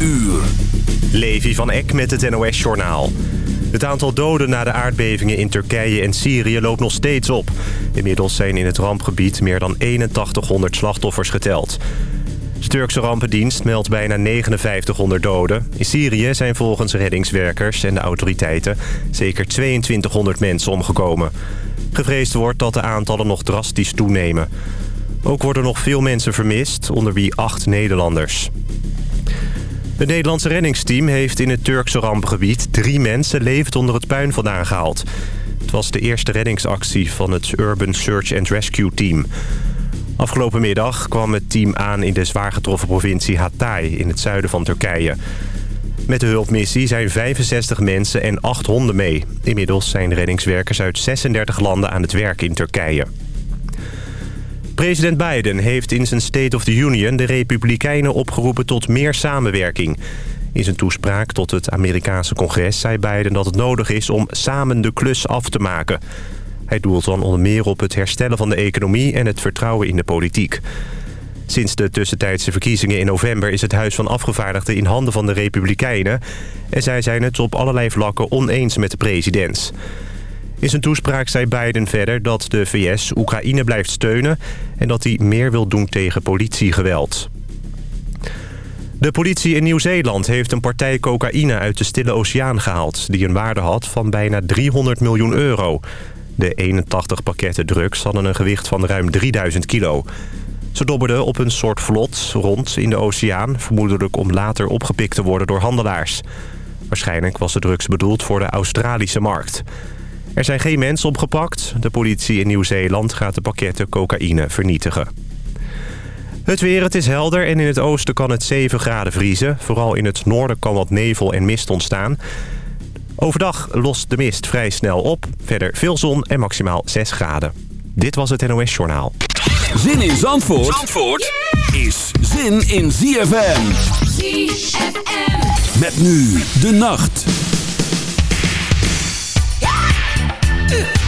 uur. Levi van Eck met het NOS-journaal. Het aantal doden na de aardbevingen in Turkije en Syrië loopt nog steeds op. Inmiddels zijn in het rampgebied meer dan 8100 slachtoffers geteld. De Turkse rampendienst meldt bijna 5900 doden. In Syrië zijn volgens reddingswerkers en de autoriteiten zeker 2200 mensen omgekomen. Gevreesd wordt dat de aantallen nog drastisch toenemen. Ook worden nog veel mensen vermist, onder wie acht Nederlanders. Het Nederlandse reddingsteam heeft in het Turkse rampgebied... drie mensen levend onder het puin vandaan gehaald. Het was de eerste reddingsactie van het Urban Search and Rescue Team. Afgelopen middag kwam het team aan in de zwaar getroffen provincie Hatay... in het zuiden van Turkije. Met de hulpmissie zijn 65 mensen en 8 honden mee. Inmiddels zijn reddingswerkers uit 36 landen aan het werk in Turkije. President Biden heeft in zijn State of the Union de Republikeinen opgeroepen tot meer samenwerking. In zijn toespraak tot het Amerikaanse congres zei Biden dat het nodig is om samen de klus af te maken. Hij doelt dan onder meer op het herstellen van de economie en het vertrouwen in de politiek. Sinds de tussentijdse verkiezingen in november is het Huis van Afgevaardigden in handen van de Republikeinen. En zij zijn het op allerlei vlakken oneens met de president. In zijn toespraak zei Biden verder dat de VS Oekraïne blijft steunen... en dat hij meer wil doen tegen politiegeweld. De politie in Nieuw-Zeeland heeft een partij cocaïne uit de Stille Oceaan gehaald... die een waarde had van bijna 300 miljoen euro. De 81 pakketten drugs hadden een gewicht van ruim 3000 kilo. Ze dobberden op een soort vlot rond in de oceaan... vermoedelijk om later opgepikt te worden door handelaars. Waarschijnlijk was de drugs bedoeld voor de Australische markt... Er zijn geen mensen opgepakt. De politie in Nieuw-Zeeland gaat de pakketten cocaïne vernietigen. Het weer, het is helder en in het oosten kan het 7 graden vriezen. Vooral in het noorden kan wat nevel en mist ontstaan. Overdag lost de mist vrij snel op. Verder veel zon en maximaal 6 graden. Dit was het NOS Journaal. Zin in Zandvoort, Zandvoort is zin in ZFM. ZFM. Met nu de nacht. Uh.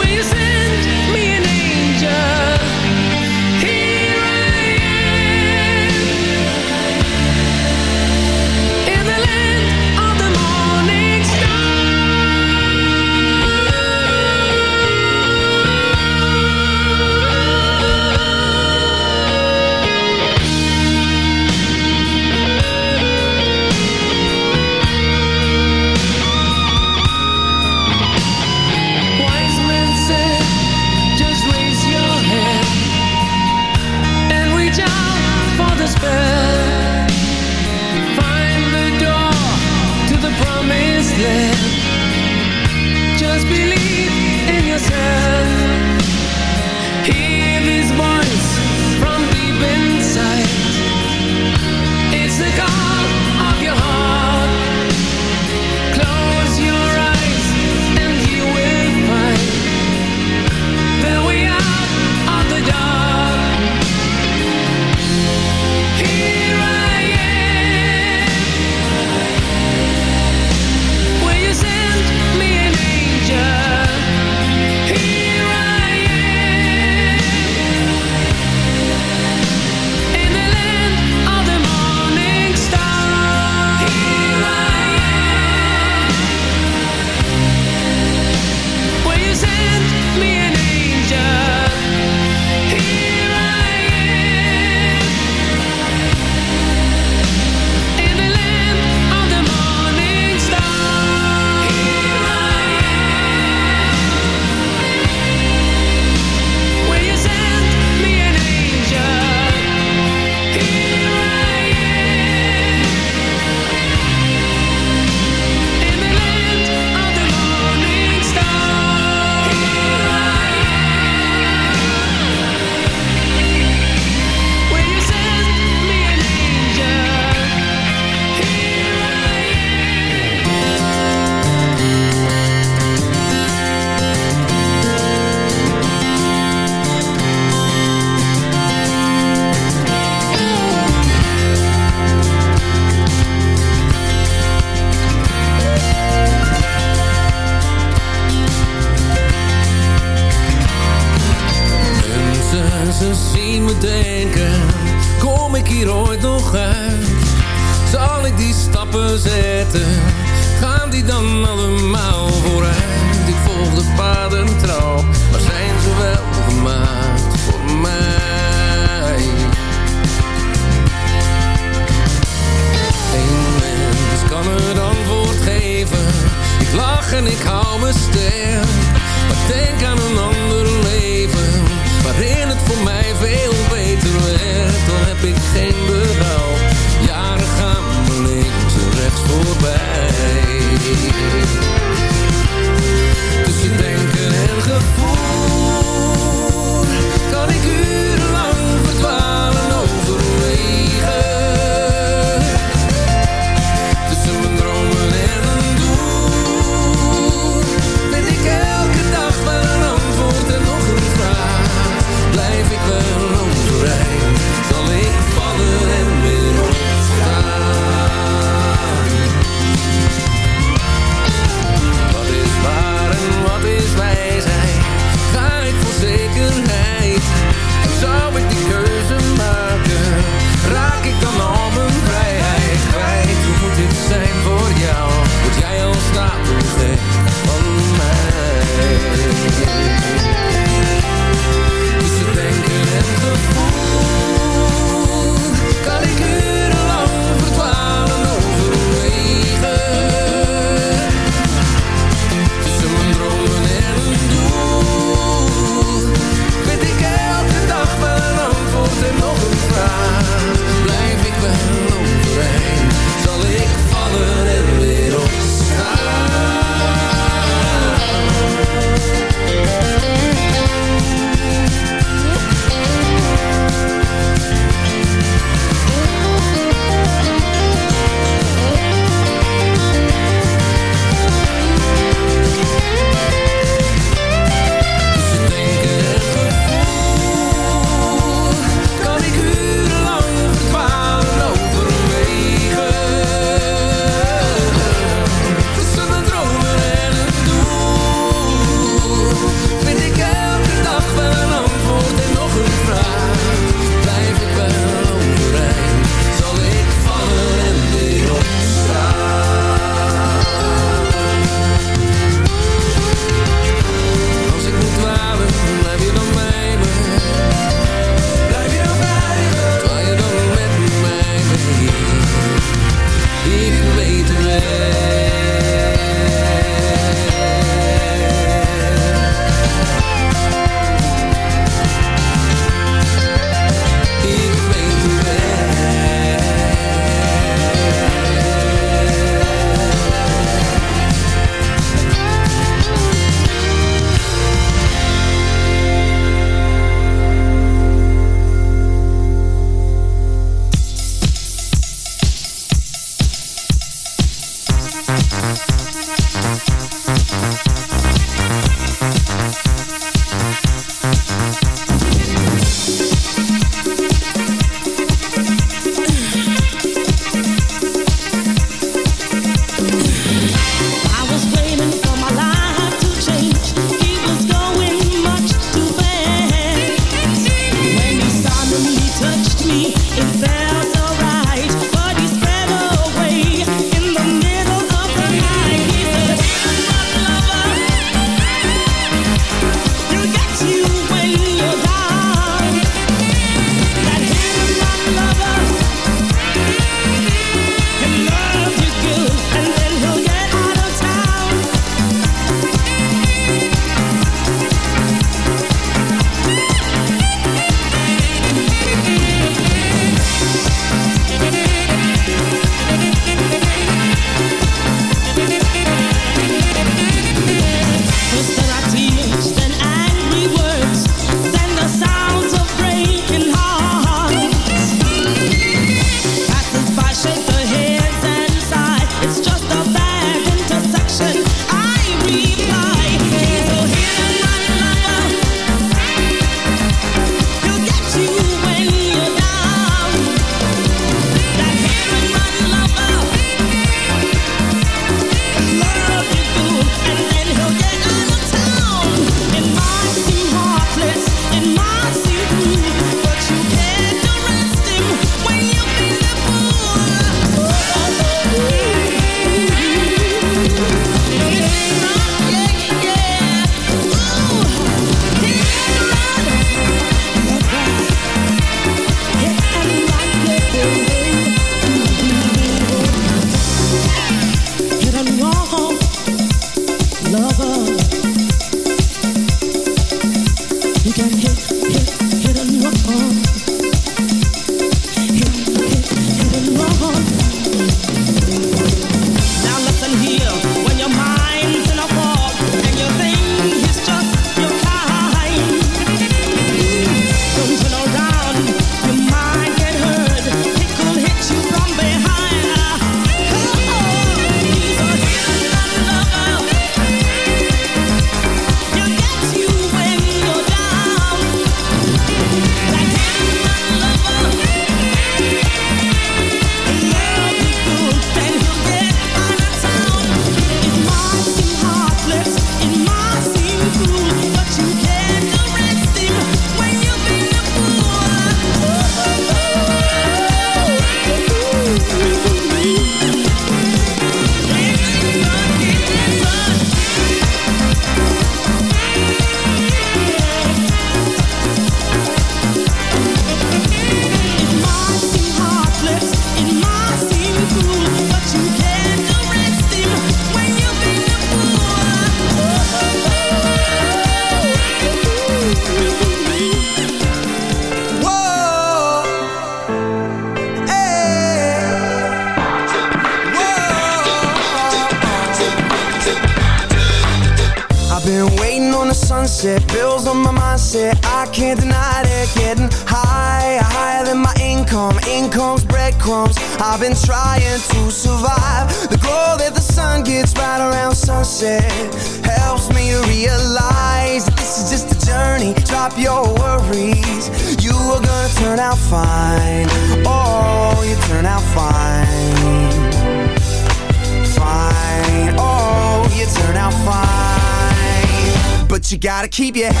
逼别。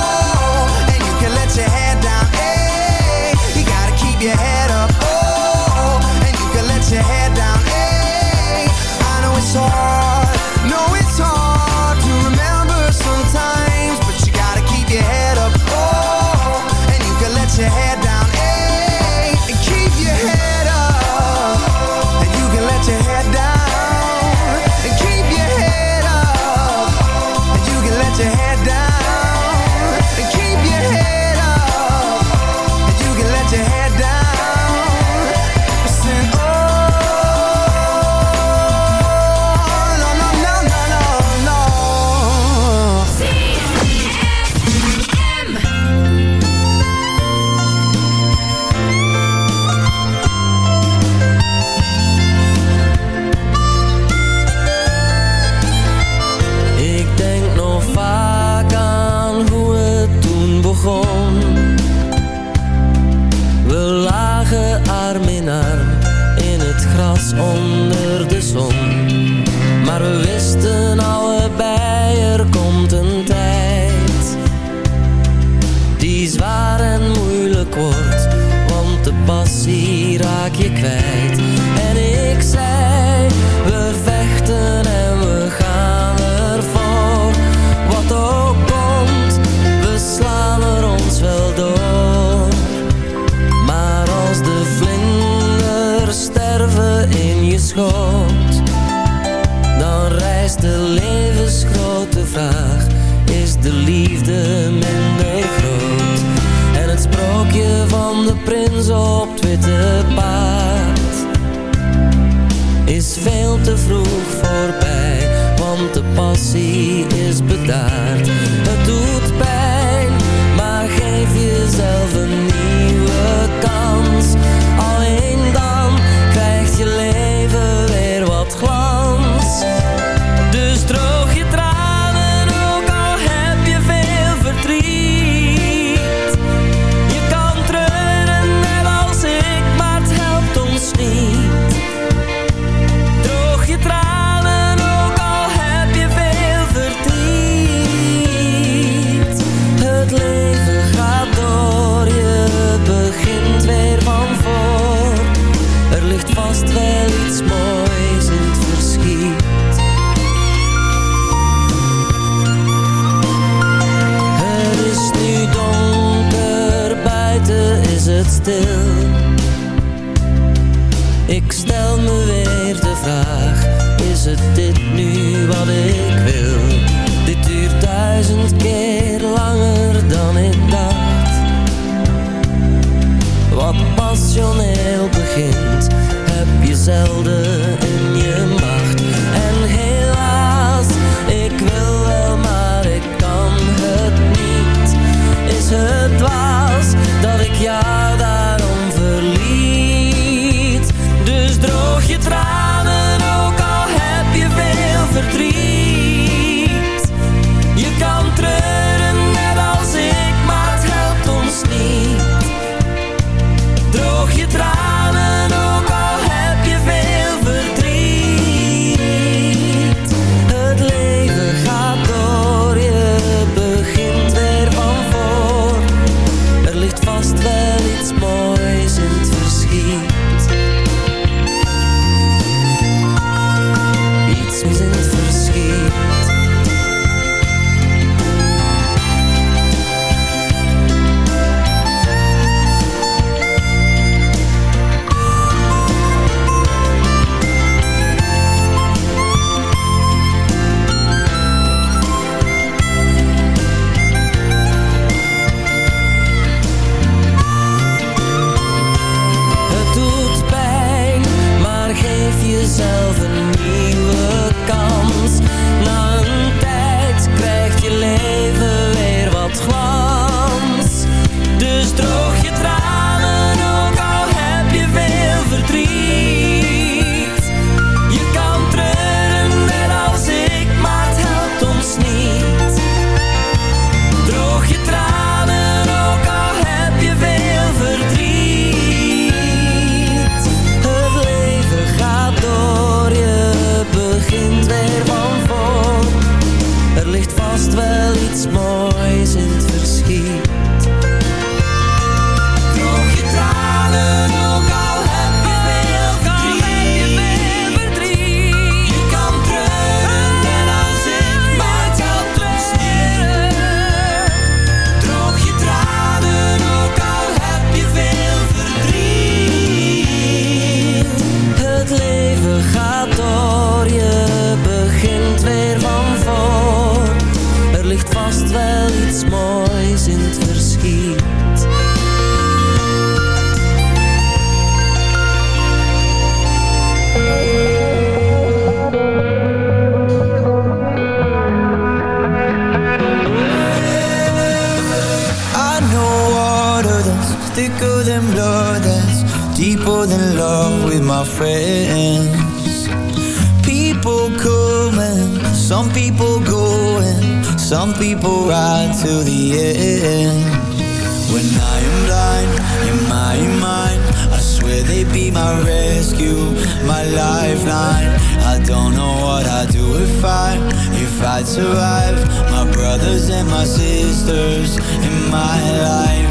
my sisters in my life.